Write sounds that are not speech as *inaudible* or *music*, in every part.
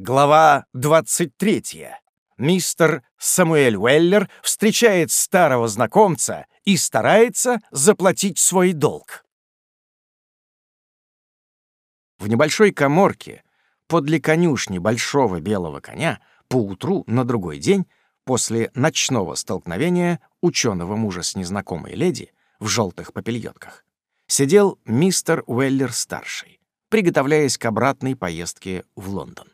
Глава 23. Мистер Самуэль Уэллер встречает старого знакомца и старается заплатить свой долг. В небольшой коморке подле конюшни большого белого коня поутру на другой день после ночного столкновения ученого мужа с незнакомой леди в желтых попельотках сидел мистер Уэллер-старший, приготовляясь к обратной поездке в Лондон.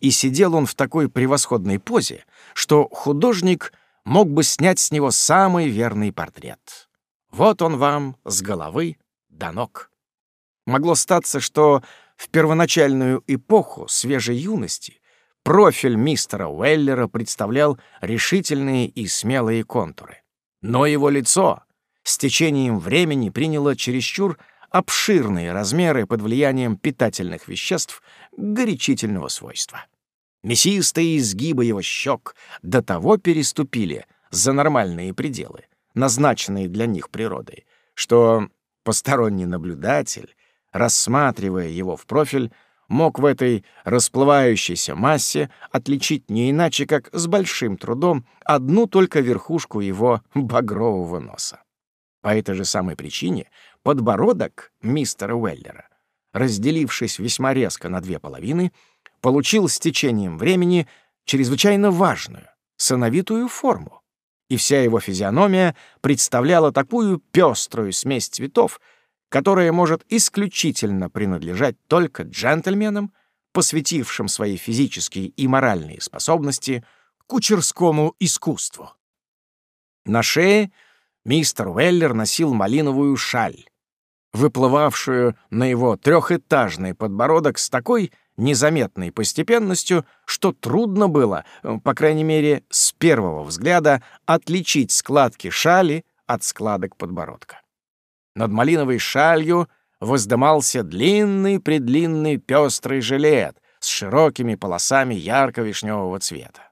И сидел он в такой превосходной позе, что художник мог бы снять с него самый верный портрет. Вот он вам с головы до ног. Могло статься, что в первоначальную эпоху свежей юности профиль мистера Уэллера представлял решительные и смелые контуры. Но его лицо с течением времени приняло чересчур обширные размеры под влиянием питательных веществ горячительного свойства. Мясистые изгибы его щек до того переступили за нормальные пределы, назначенные для них природой, что посторонний наблюдатель, рассматривая его в профиль, мог в этой расплывающейся массе отличить не иначе, как с большим трудом одну только верхушку его багрового носа. По этой же самой причине подбородок мистера Уэллера, разделившись весьма резко на две половины, получил с течением времени чрезвычайно важную, сыновитую форму, и вся его физиономия представляла такую пеструю смесь цветов, которая может исключительно принадлежать только джентльменам, посвятившим свои физические и моральные способности кучерскому искусству. На шее мистер Уэллер носил малиновую шаль, выплывавшую на его трехэтажный подбородок с такой незаметной постепенностью, что трудно было, э, по крайней мере, с первого взгляда, отличить складки шали от складок подбородка. Над малиновой шалью воздымался длинный-предлинный пестрый жилет с широкими полосами ярко-вишневого цвета.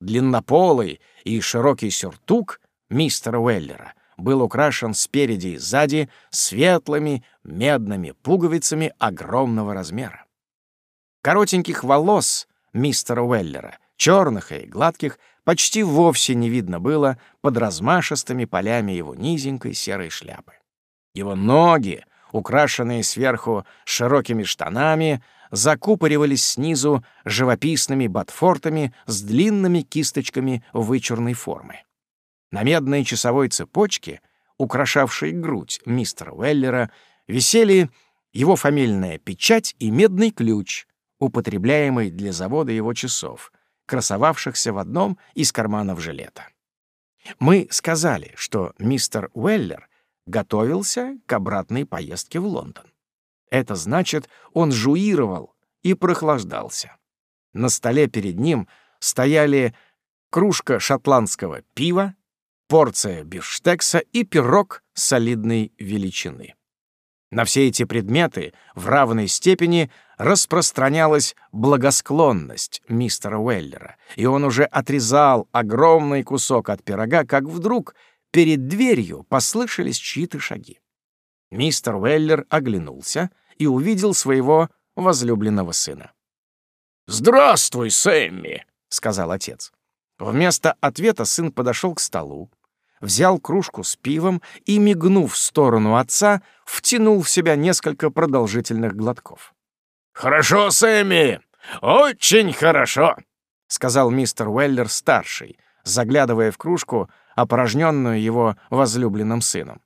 Длиннополый и широкий сюртук мистера Уэллера был украшен спереди и сзади светлыми медными пуговицами огромного размера. Коротеньких волос мистера Уэллера, черных и гладких, почти вовсе не видно было под размашистыми полями его низенькой серой шляпы. Его ноги, украшенные сверху широкими штанами, закупоривались снизу живописными ботфортами с длинными кисточками вычурной формы. На медной часовой цепочке, украшавшей грудь мистера Уэллера, висели его фамильная печать и медный ключ, употребляемый для завода его часов, красовавшихся в одном из карманов жилета. Мы сказали, что мистер Уэллер готовился к обратной поездке в Лондон. Это значит, он жуировал и прохлаждался. На столе перед ним стояли кружка шотландского пива, порция бифштекса и пирог солидной величины. На все эти предметы в равной степени распространялась благосклонность мистера Уэллера, и он уже отрезал огромный кусок от пирога, как вдруг перед дверью послышались чьи-то шаги. Мистер Уэллер оглянулся и увидел своего возлюбленного сына. «Здравствуй, Сэмми!» — сказал отец. Вместо ответа сын подошел к столу, взял кружку с пивом и, мигнув в сторону отца, втянул в себя несколько продолжительных глотков. «Хорошо, Сэмми! Очень хорошо!» — сказал мистер Уэллер-старший, заглядывая в кружку, опорожненную его возлюбленным сыном.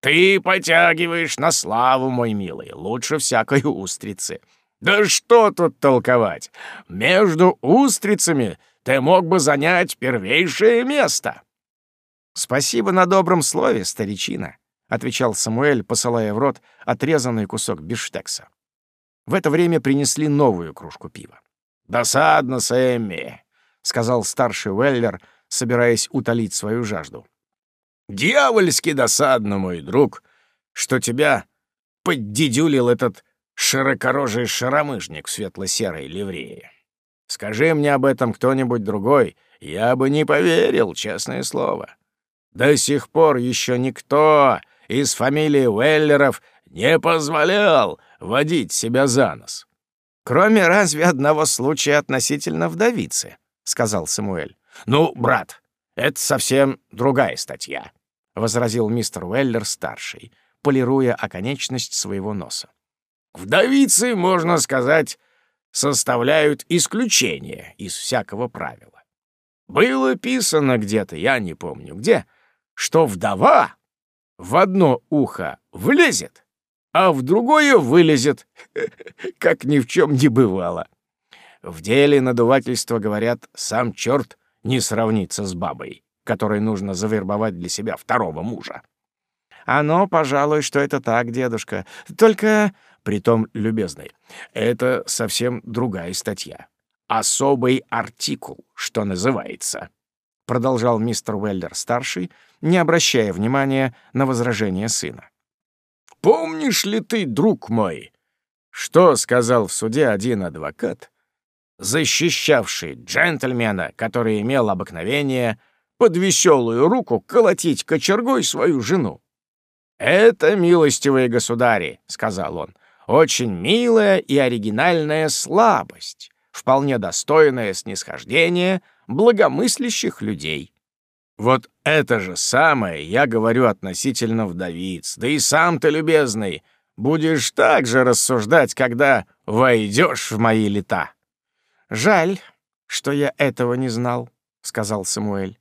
«Ты потягиваешь на славу, мой милый, лучше всякой устрицы. Да что тут толковать? Между устрицами ты мог бы занять первейшее место!» «Спасибо на добром слове, старичина», — отвечал Самуэль, посылая в рот отрезанный кусок биштекса. В это время принесли новую кружку пива. «Досадно, Сэмми», — сказал старший Уэллер, собираясь утолить свою жажду. «Дьявольски досадно, мой друг, что тебя поддедюлил этот широкорожий шаромыжник в светло-серой ливрее. Скажи мне об этом кто-нибудь другой, я бы не поверил, честное слово. До сих пор еще никто из фамилии Уэллеров не позволял водить себя за нос. Кроме разве одного случая относительно вдовицы, сказал Самуэль. Ну, брат, это совсем другая статья, возразил мистер Уэллер-старший, полируя оконечность своего носа. Вдовицы, можно сказать, составляют исключение из всякого правила. Было писано где-то, я не помню где, что вдова в одно ухо влезет, а в другое вылезет, *laughs* как ни в чем не бывало. В деле надувательства, говорят, сам черт не сравнится с бабой, которой нужно завербовать для себя второго мужа. Оно, пожалуй, что это так, дедушка. Только, притом, любезный, это совсем другая статья. Особый артикул, что называется. Продолжал мистер Уэллер-старший, не обращая внимания на возражение сына. Помнишь ли ты, друг мой, что сказал в суде один адвокат, защищавший джентльмена, который имел обыкновение под веселую руку колотить кочергой свою жену? «Это, милостивые государи», — сказал он, — «очень милая и оригинальная слабость, вполне достойное снисхождения благомыслящих людей. Вот это же самое я говорю относительно вдовиц. Да и сам ты, любезный, будешь так же рассуждать, когда войдешь в мои лета. Жаль, что я этого не знал, сказал Самуэль.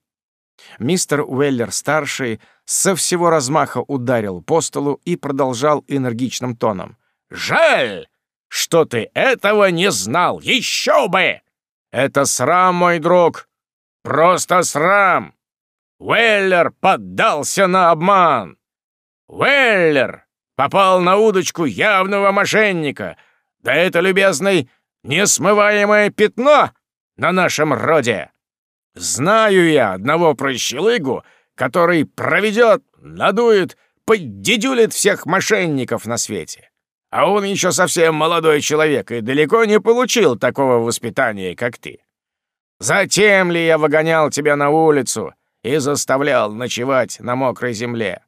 Мистер Уэллер-старший со всего размаха ударил по столу и продолжал энергичным тоном. «Жаль, что ты этого не знал! Еще бы! Это срам, мой друг! Просто срам! Уэллер поддался на обман. Уэллер попал на удочку явного мошенника. Да это, любезный, несмываемое пятно на нашем роде. Знаю я одного прощелыгу, который проведет, надует, поддедюлит всех мошенников на свете. А он еще совсем молодой человек и далеко не получил такого воспитания, как ты. Затем ли я выгонял тебя на улицу — и заставлял ночевать на мокрой земле.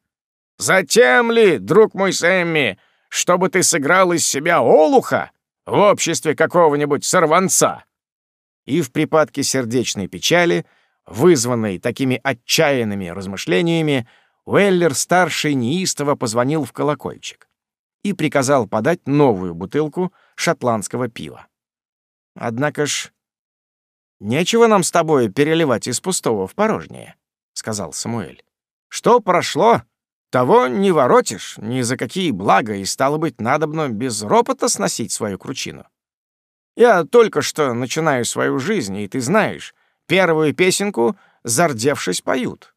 Затем ли, друг мой Сэмми, чтобы ты сыграл из себя олуха в обществе какого-нибудь сорванца?» И в припадке сердечной печали, вызванной такими отчаянными размышлениями, Уэллер-старший неистово позвонил в колокольчик и приказал подать новую бутылку шотландского пива. «Однако ж, нечего нам с тобой переливать из пустого в порожнее», сказал Самуэль. «Что прошло, того не воротишь ни за какие блага, и, стало быть, надобно без ропота сносить свою кручину. Я только что начинаю свою жизнь, и ты знаешь, первую песенку, зардевшись, поют.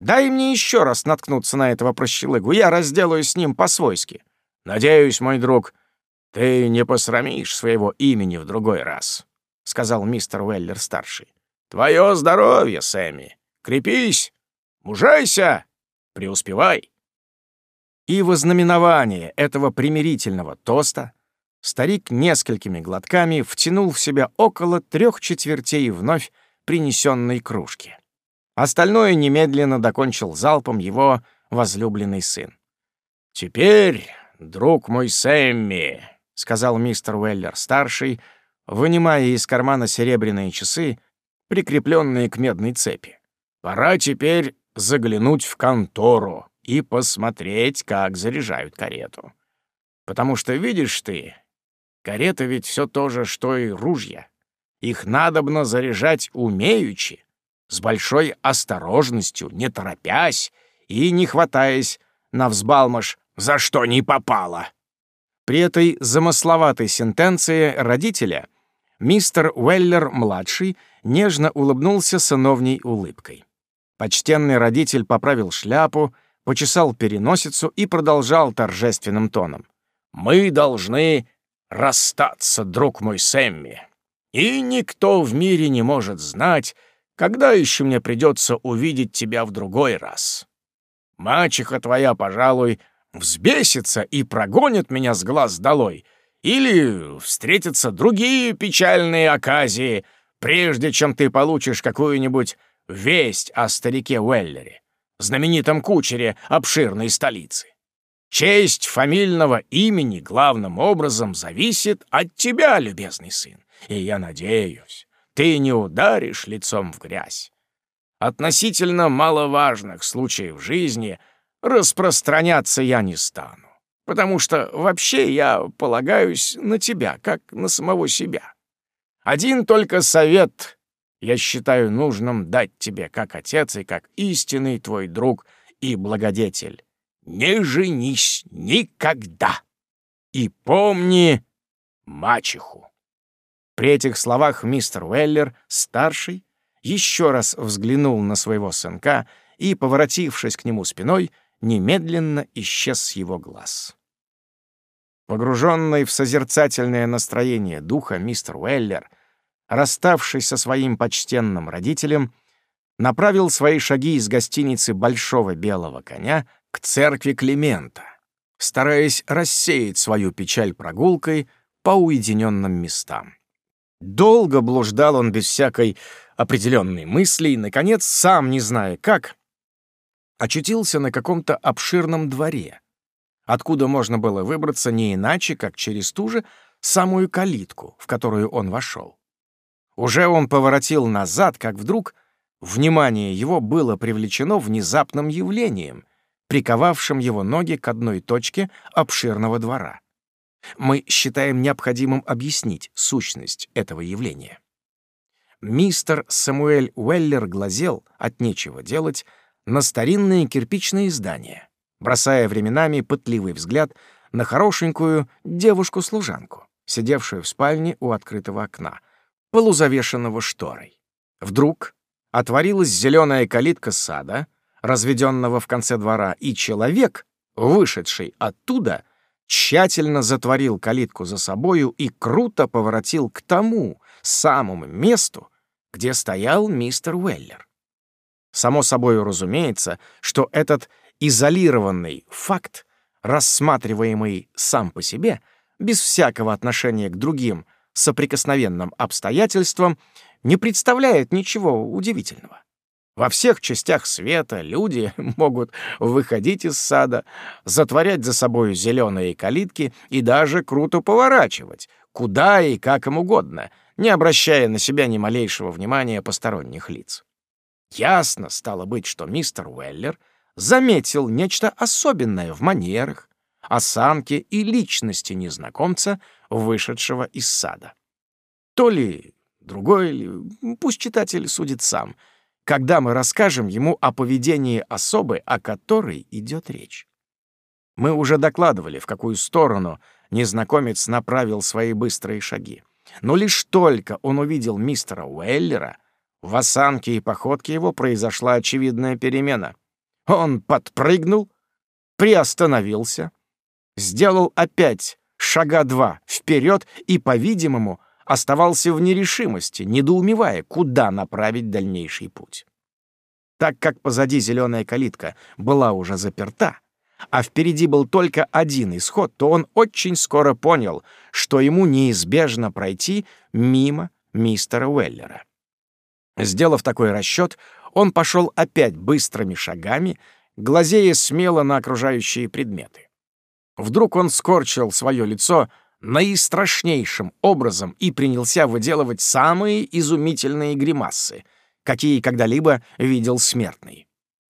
Дай мне еще раз наткнуться на этого прощелыгу, я разделаюсь с ним по-свойски. Надеюсь, мой друг, ты не посрамишь своего имени в другой раз», — сказал мистер Уэллер-старший. «Твое здоровье, Сэмми!» Крепись! Мужайся! Преуспевай!» И во знаменование этого примирительного тоста старик несколькими глотками втянул в себя около трех четвертей вновь принесенной кружки. Остальное немедленно докончил залпом его возлюбленный сын. «Теперь, друг мой Сэмми», — сказал мистер Уэллер-старший, вынимая из кармана серебряные часы, прикрепленные к медной цепи. Пора теперь заглянуть в контору и посмотреть, как заряжают карету. Потому что, видишь ты, карета ведь все то же, что и ружья. Их надобно заряжать умеючи, с большой осторожностью, не торопясь и не хватаясь на взбалмаш, за что не попало. При этой замысловатой сентенции родителя мистер Уэллер-младший нежно улыбнулся сыновней улыбкой. Почтенный родитель поправил шляпу, почесал переносицу и продолжал торжественным тоном. «Мы должны расстаться, друг мой Сэмми. И никто в мире не может знать, когда еще мне придется увидеть тебя в другой раз. Мачеха твоя, пожалуй, взбесится и прогонит меня с глаз долой, или встретятся другие печальные оказии, прежде чем ты получишь какую-нибудь весть о старике Уэллере, знаменитом кучере обширной столицы. Честь фамильного имени главным образом зависит от тебя, любезный сын, и я надеюсь, ты не ударишь лицом в грязь. Относительно маловажных случаев жизни распространяться я не стану, потому что вообще я полагаюсь на тебя, как на самого себя. Один только совет я считаю нужным дать тебе как отец и как истинный твой друг и благодетель не женись никогда. И помни мачеху. При этих словах мистер Уэллер, старший, еще раз взглянул на своего сынка и, поворотившись к нему спиной, немедленно исчез с его глаз. Погруженный в созерцательное настроение духа, мистер Уэллер, расставшись со своим почтенным родителем, направил свои шаги из гостиницы «Большого белого коня» к церкви Климента, стараясь рассеять свою печаль прогулкой по уединенным местам. Долго блуждал он без всякой определенной мысли и, наконец, сам не зная как, очутился на каком-то обширном дворе, откуда можно было выбраться не иначе, как через ту же самую калитку, в которую он вошел. Уже он поворотил назад, как вдруг внимание его было привлечено внезапным явлением, приковавшим его ноги к одной точке обширного двора. Мы считаем необходимым объяснить сущность этого явления. Мистер Самуэль Уэллер глазел, от нечего делать, на старинные кирпичные здания, бросая временами пытливый взгляд на хорошенькую девушку-служанку, сидевшую в спальне у открытого окна, полузавешенного шторой. Вдруг отворилась зеленая калитка сада — разведенного в конце двора, и человек, вышедший оттуда, тщательно затворил калитку за собою и круто поворотил к тому самому месту, где стоял мистер Уэллер. Само собой разумеется, что этот изолированный факт, рассматриваемый сам по себе, без всякого отношения к другим соприкосновенным обстоятельствам, не представляет ничего удивительного. Во всех частях света люди *laughs* могут выходить из сада, затворять за собой зеленые калитки и даже круто поворачивать, куда и как им угодно, не обращая на себя ни малейшего внимания посторонних лиц. Ясно стало быть, что мистер Уэллер заметил нечто особенное в манерах, осанке и личности незнакомца, вышедшего из сада. То ли другой, ли, пусть читатель судит сам — когда мы расскажем ему о поведении особы, о которой идет речь. Мы уже докладывали, в какую сторону незнакомец направил свои быстрые шаги. Но лишь только он увидел мистера Уэллера, в осанке и походке его произошла очевидная перемена. Он подпрыгнул, приостановился, сделал опять шага два вперед и, по-видимому, оставался в нерешимости, недоумевая, куда направить дальнейший путь. Так как позади зеленая калитка была уже заперта, а впереди был только один исход, то он очень скоро понял, что ему неизбежно пройти мимо мистера Уэллера. Сделав такой расчет, он пошел опять быстрыми шагами, глазея смело на окружающие предметы. Вдруг он скорчил свое лицо наистрашнейшим образом и принялся выделывать самые изумительные гримасы, какие когда-либо видел смертный.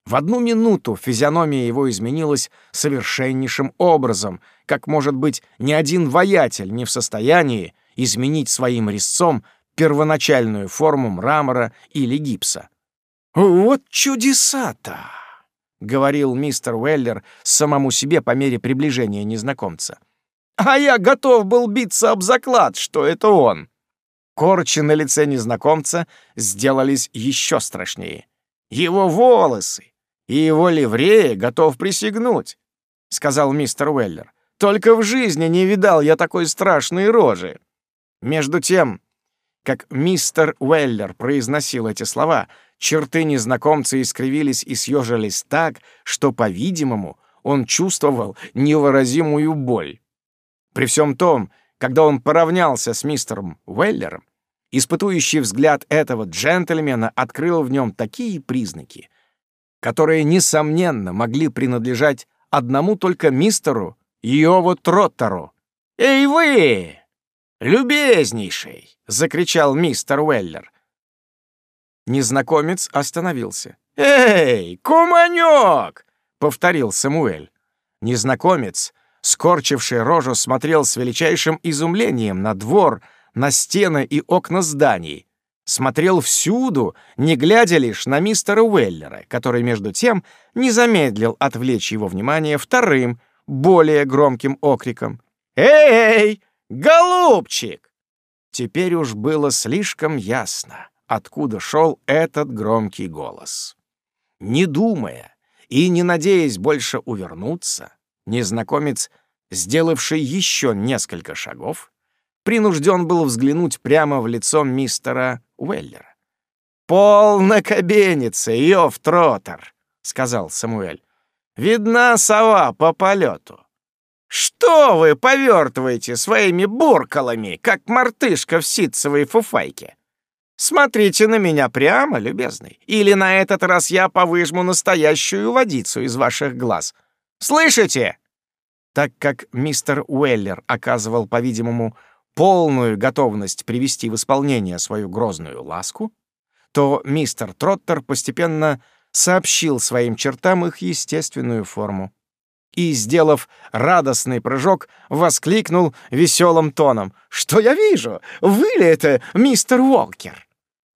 В одну минуту физиономия его изменилась совершеннейшим образом, как, может быть, ни один воятель не в состоянии изменить своим резцом первоначальную форму мрамора или гипса. «Вот чудеса-то!» — говорил мистер Уэллер самому себе по мере приближения незнакомца. А я готов был биться об заклад, что это он. Корчи на лице незнакомца сделались еще страшнее. Его волосы и его ливрея готов присягнуть, — сказал мистер Уэллер. Только в жизни не видал я такой страшной рожи. Между тем, как мистер Уэллер произносил эти слова, черты незнакомца искривились и съежились так, что, по-видимому, он чувствовал невыразимую боль. При всем том, когда он поравнялся с мистером Уэллером, испытующий взгляд этого джентльмена открыл в нем такие признаки, которые, несомненно, могли принадлежать одному только мистеру Йову Троттеру. «Эй вы, любезнейший!» — закричал мистер Уэллер. Незнакомец остановился. «Эй, куманёк!» — повторил Самуэль. Незнакомец, скорчивший рожу, смотрел с величайшим изумлением на двор, на стены и окна зданий, смотрел всюду, не глядя лишь на мистера Уэллера, который, между тем, не замедлил отвлечь его внимание вторым, более громким окриком. «Эй, голубчик!» Теперь уж было слишком ясно, откуда шел этот громкий голос. Не думая и не надеясь больше увернуться, незнакомец, сделавший еще несколько шагов, принужден был взглянуть прямо в лицо мистера Уэллера. «Полно кабеницы, Йов Троттер», — сказал Самуэль. «Видна сова по полету. Что вы повертываете своими буркалами, как мартышка в ситцевой фуфайке? Смотрите на меня прямо, любезный, или на этот раз я повыжму настоящую водицу из ваших глаз. Слышите?» Так как мистер Уэллер оказывал, по-видимому, полную готовность привести в исполнение свою грозную ласку, то мистер Троттер постепенно сообщил своим чертам их естественную форму и, сделав радостный прыжок, воскликнул веселым тоном. «Что я вижу? Вы ли это, мистер Уолкер?»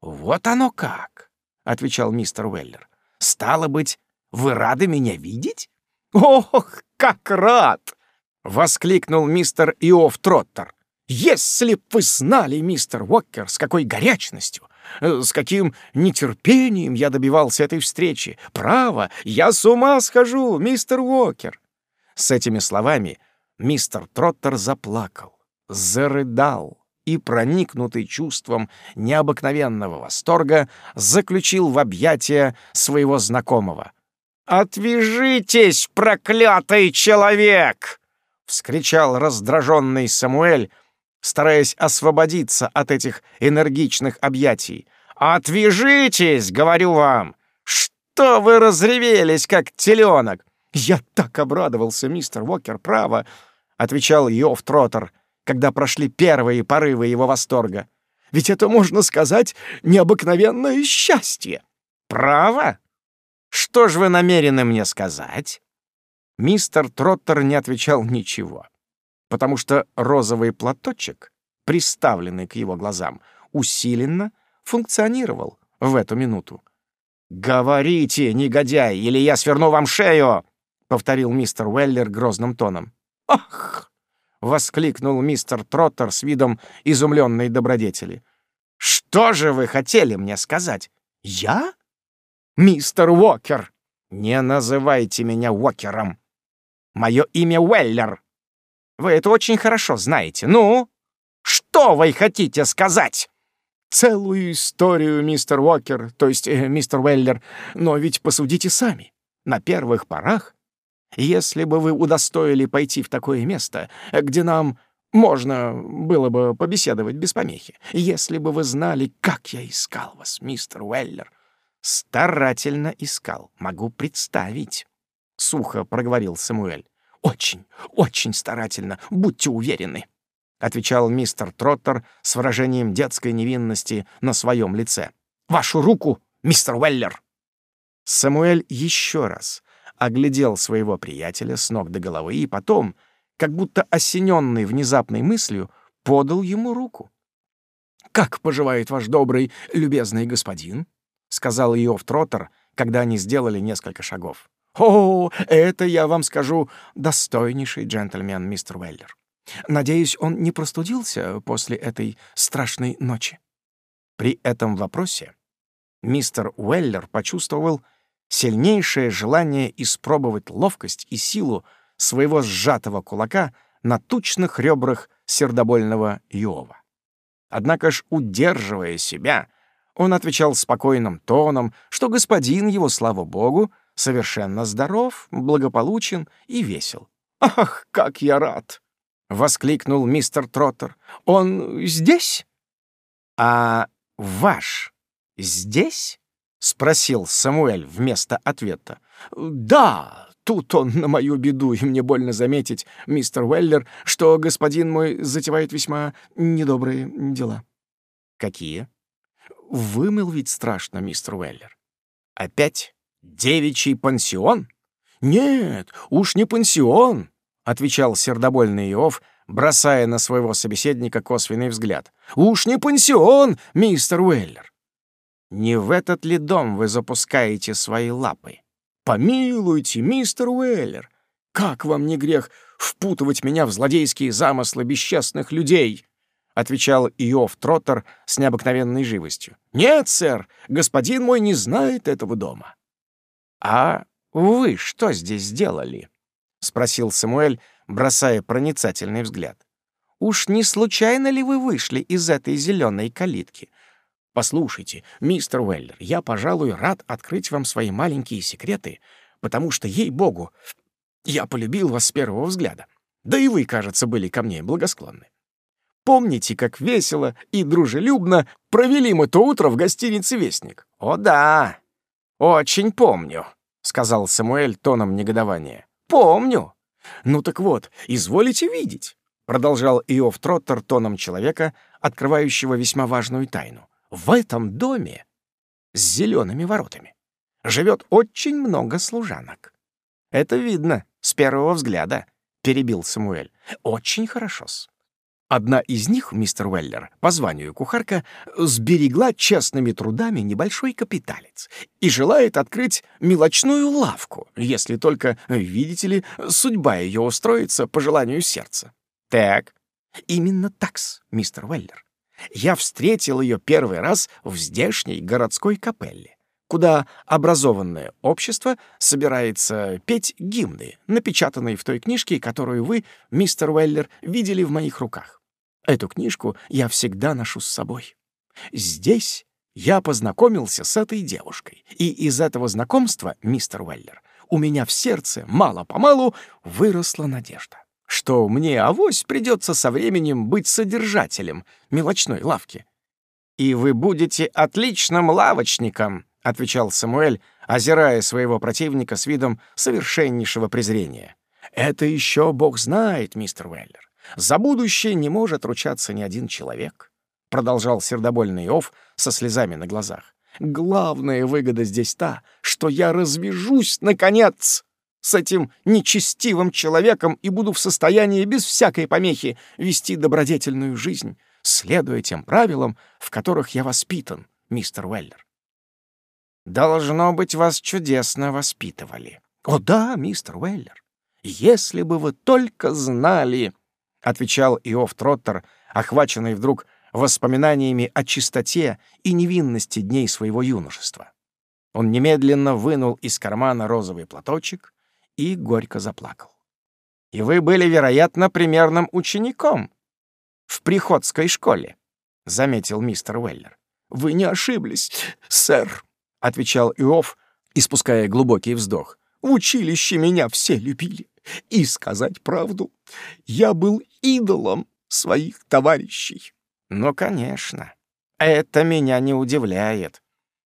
«Вот оно как!» — отвечал мистер Уэллер. «Стало быть, вы рады меня видеть?» «Ох, как рад!» — воскликнул мистер Иов Троттер. Если б вы знали, мистер Уокер, с какой горячностью, э, с каким нетерпением я добивался этой встречи. Право, я с ума схожу, мистер Уокер. С этими словами мистер Троттер заплакал, зарыдал и, проникнутый чувством необыкновенного восторга, заключил в объятия своего знакомого. «Отвяжитесь, проклятый человек!» — вскричал раздраженный Самуэль, стараясь освободиться от этих энергичных объятий. «Отвяжитесь, говорю вам! Что вы разревелись, как теленок?» «Я так обрадовался, мистер Уокер, право!» — отвечал Йов Троттер, когда прошли первые порывы его восторга. «Ведь это, можно сказать, необыкновенное счастье!» «Право? Что ж вы намерены мне сказать?» Мистер Троттер не отвечал ничего потому что розовый платочек, приставленный к его глазам, усиленно функционировал в эту минуту. «Говорите, негодяй, или я сверну вам шею!» — повторил мистер Уэллер грозным тоном. «Ах!» — воскликнул мистер Троттер с видом изумленной добродетели. «Что же вы хотели мне сказать? Я? Мистер Уокер! Не называйте меня Уокером! Мое имя Уэллер!» Вы это очень хорошо знаете. Ну, что вы хотите сказать?» «Целую историю, мистер Уокер, то есть э, мистер Уэллер. Но ведь посудите сами. На первых порах, если бы вы удостоили пойти в такое место, где нам можно было бы побеседовать без помехи, если бы вы знали, как я искал вас, мистер Уэллер, старательно искал, могу представить». — сухо проговорил Самуэль. «Очень, очень старательно, будьте уверены», — отвечал мистер Троттер с выражением детской невинности на своем лице. «Вашу руку, мистер Уэллер!» Самуэль еще раз оглядел своего приятеля с ног до головы и потом, как будто осененный внезапной мыслью, подал ему руку. «Как поживает ваш добрый, любезный господин?» — сказал Иов Троттер, когда они сделали несколько шагов. «О, это, я вам скажу, достойнейший джентльмен, мистер Уэллер. Надеюсь, он не простудился после этой страшной ночи?» При этом вопросе мистер Уэллер почувствовал сильнейшее желание испробовать ловкость и силу своего сжатого кулака на тучных ребрах сердобольного Иова. Однако ж, удерживая себя, он отвечал спокойным тоном, что господин его, слава богу, совершенно здоров, благополучен и весел. «Ах, как я рад!» — воскликнул мистер Троттер. «Он здесь?» «А ваш здесь?» — спросил Самуэль вместо ответа. «Да, тут он на мою беду, и мне больно заметить, мистер Уэллер, что господин мой затевает весьма недобрые дела». «Какие?» «Вымолвить страшно, мистер Уэллер». «Опять девичий пансион?» «Нет, уж не пансион», — отвечал сердобольный Иов, бросая на своего собеседника косвенный взгляд. «Уж не пансион, мистер Уэллер!» «Не в этот ли дом вы запускаете свои лапы?» «Помилуйте, мистер Уэллер! Как вам не грех впутывать меня в злодейские замыслы бесчестных людей?» — отвечал Иов Троттер с необыкновенной живостью. «Нет, сэр, господин мой не знает этого дома». «А вы что здесь сделали?» — спросил Самуэль, бросая проницательный взгляд. «Уж не случайно ли вы вышли из этой зеленой калитки?» «Послушайте, мистер Уэллер, я, пожалуй, рад открыть вам свои маленькие секреты, потому что, ей-богу, я полюбил вас с первого взгляда. Да и вы, кажется, были ко мне благосклонны. Помните, как весело и дружелюбно провели мы то утро в гостинице «Вестник»?» «О да, очень помню», — сказал Самуэль тоном негодования. «Помню. «Ну так вот, изволите видеть», — продолжал Иов Троттер тоном человека, открывающего весьма важную тайну. «В этом доме с зелеными воротами живет очень много служанок. Это видно с первого взгляда», — перебил Самуэль. «Очень хорошо-с. Одна из них, мистер Уэллер, по званию кухарка, сберегла честными трудами небольшой капиталец и желает открыть мелочную лавку, если только, видите ли, судьба ее устроится по желанию сердца. Так, именно такс, мистер Уэллер. Я встретил ее первый раз в здешней городской капелле, куда образованное общество собирается петь гимны, напечатанные в той книжке, которую вы, мистер Уэллер, видели в моих руках. Эту книжку я всегда ношу с собой. Здесь я познакомился с этой девушкой, и из этого знакомства, мистер Уэллер, у меня в сердце мало-помалу выросла надежда, что мне авось придется со временем быть содержателем мелочной лавки. «И вы будете отличным лавочником», — отвечал Самуэль, озирая своего противника с видом совершеннейшего презрения. «Это еще бог знает, мистер Уэллер. За будущее не может ручаться ни один человек, продолжал сердобольный Ов со слезами на глазах. Главная выгода здесь та, что я развяжусь, наконец, с этим нечестивым человеком и буду в состоянии без всякой помехи вести добродетельную жизнь, следуя тем правилам, в которых я воспитан, мистер Уэллер. Должно быть, вас чудесно воспитывали. О да, мистер Уэллер, если бы вы только знали, отвечал Иов Троттер, охваченный вдруг воспоминаниями о чистоте и невинности дней своего юношества. Он немедленно вынул из кармана розовый платочек и горько заплакал. «И вы были, вероятно, примерным учеником в приходской школе», — заметил мистер Уэллер. «Вы не ошиблись, сэр», — отвечал Иов, испуская глубокий вздох. «В училище меня все любили. И сказать правду, я был идолом своих товарищей. Ну, конечно, это меня не удивляет.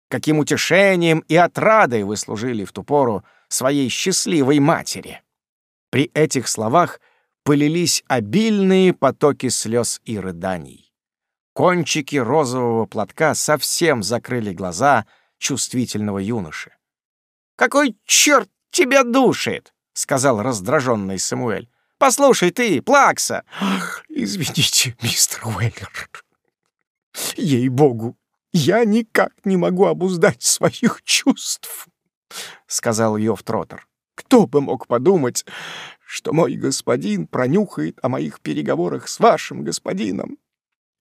Каким утешением и отрадой вы служили в ту пору своей счастливой матери. При этих словах полились обильные потоки слез и рыданий. Кончики розового платка совсем закрыли глаза чувствительного юноши. «Какой черт тебя душит!» — сказал раздраженный Самуэль. «Послушай ты, Плакса!» «Ах, извините, мистер Уэллер. Ей-богу, я никак не могу обуздать своих чувств», — сказал Йов Троттер. «Кто бы мог подумать, что мой господин пронюхает о моих переговорах с вашим господином?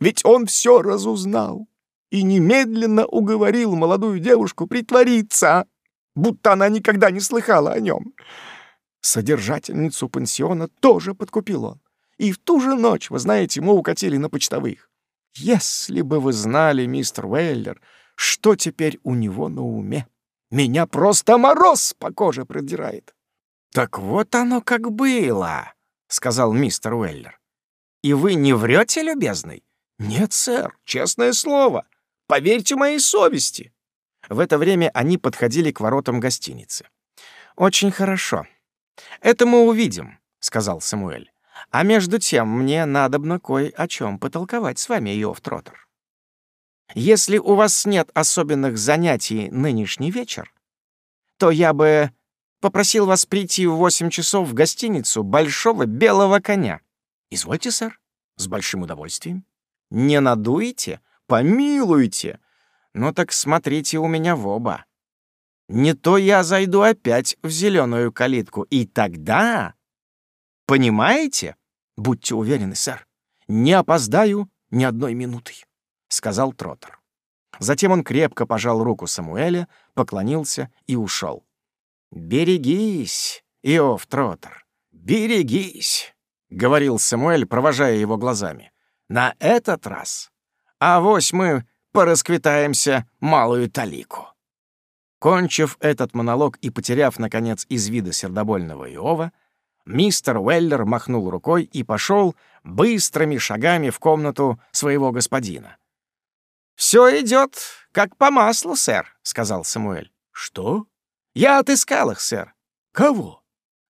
Ведь он все разузнал и немедленно уговорил молодую девушку притвориться, будто она никогда не слыхала о нем. Содержательницу пансиона тоже подкупил он. И в ту же ночь, вы знаете, мы укатили на почтовых. Если бы вы знали, мистер Уэллер, что теперь у него на уме. Меня просто мороз по коже продирает. «Так вот оно как было», — сказал мистер Уэллер. «И вы не врете, любезный?» «Нет, сэр, честное слово. Поверьте моей совести». В это время они подходили к воротам гостиницы. «Очень хорошо», «Это мы увидим», — сказал Самуэль. «А между тем мне надобно кое о чем потолковать с вами, Иов Троттер. Если у вас нет особенных занятий нынешний вечер, то я бы попросил вас прийти в восемь часов в гостиницу Большого Белого Коня. Извольте, сэр, с большим удовольствием. Не надуете? Помилуйте. Ну так смотрите у меня в оба. Не то я зайду опять в зеленую калитку, и тогда... Понимаете? Будьте уверены, сэр, не опоздаю ни одной минутой, — сказал Троттер. Затем он крепко пожал руку Самуэля, поклонился и ушел. «Берегись, Иов Троттер, берегись!» — говорил Самуэль, провожая его глазами. «На этот раз авось мы порасквитаемся малую талику». Кончив этот монолог и потеряв, наконец, из вида сердобольного Иова, мистер Уэллер махнул рукой и пошел быстрыми шагами в комнату своего господина. «Все идет как по маслу, сэр», — сказал Самуэль. «Что?» «Я отыскал их, сэр». «Кого?»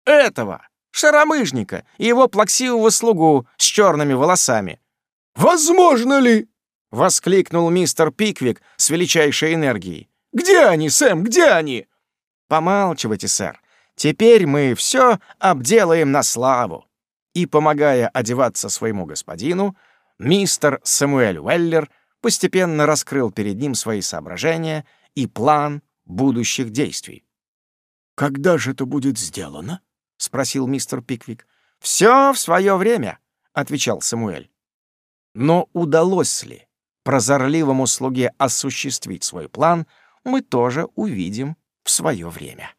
«Этого, шаромыжника и его плаксивого слугу с черными волосами». «Возможно ли?» — воскликнул мистер Пиквик с величайшей энергией. «Где они, Сэм, где они?» «Помалчивайте, сэр. Теперь мы все обделаем на славу». И, помогая одеваться своему господину, мистер Самуэль Уэллер постепенно раскрыл перед ним свои соображения и план будущих действий. «Когда же это будет сделано?» — спросил мистер Пиквик. «Все в свое время», — отвечал Самуэль. Но удалось ли прозорливому слуге осуществить свой план — мы тоже увидим в свое время.